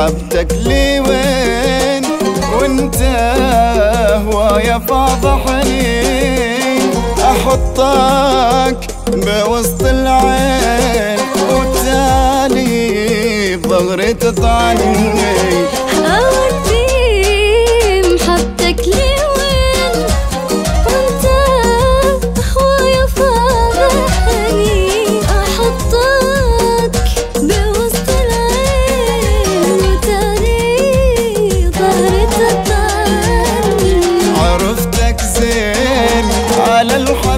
محبتك لي وين وانت هوايا فاضحني احطك بوسط العين وتالي ظهري تطعني. lujo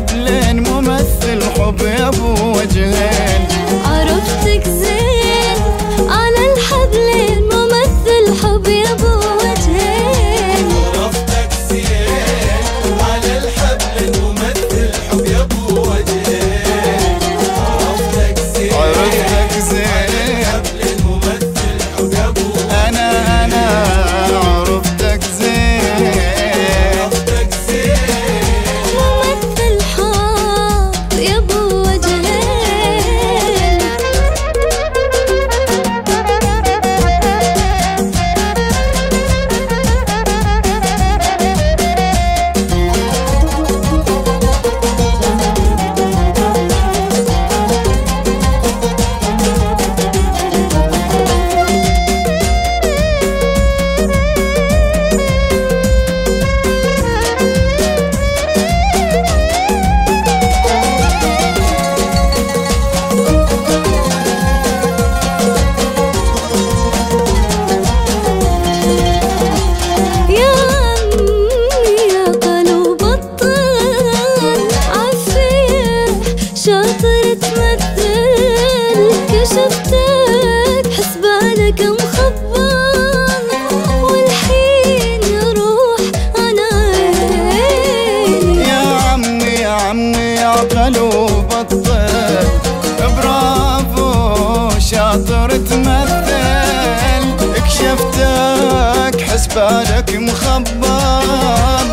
بالك مخبر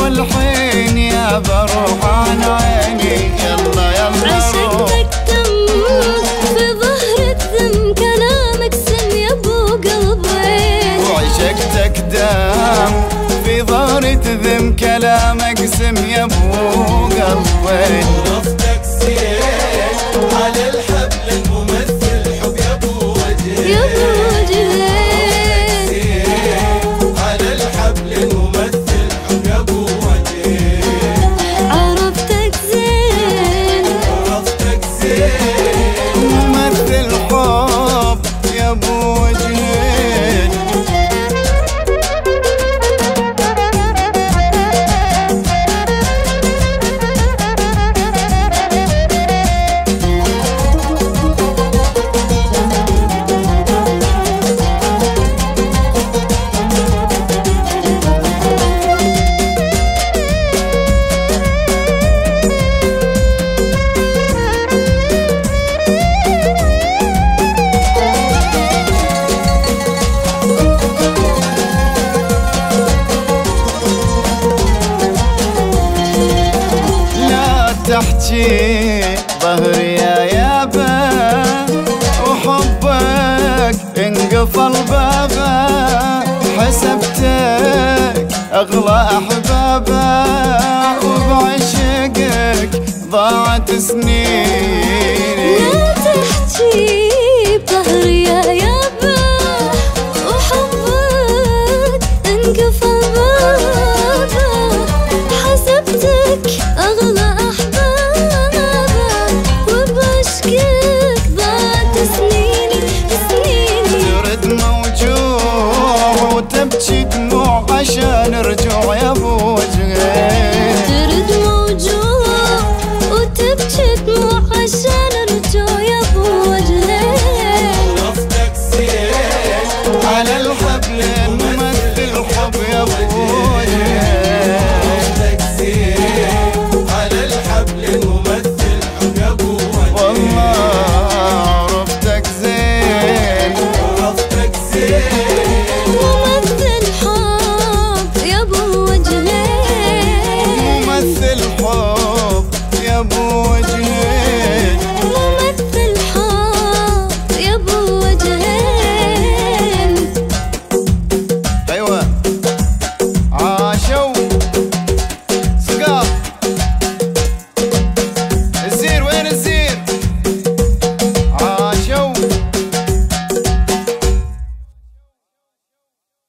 والحين يا بروح عن عيني. يلا يلا عشقتك دم في ظهر الذم كلامك سم يا ابو قلبين وعشقتك دم. في ظهر الذم كلامك سم يا ابو قلبين رفضك سير على تحكي ظهري يا يابا وحبك انقفل بابا حسبتك أغلى أحبابا وبعشقك ضاعت سنيني. لا تحكي بظهري يا يابا te.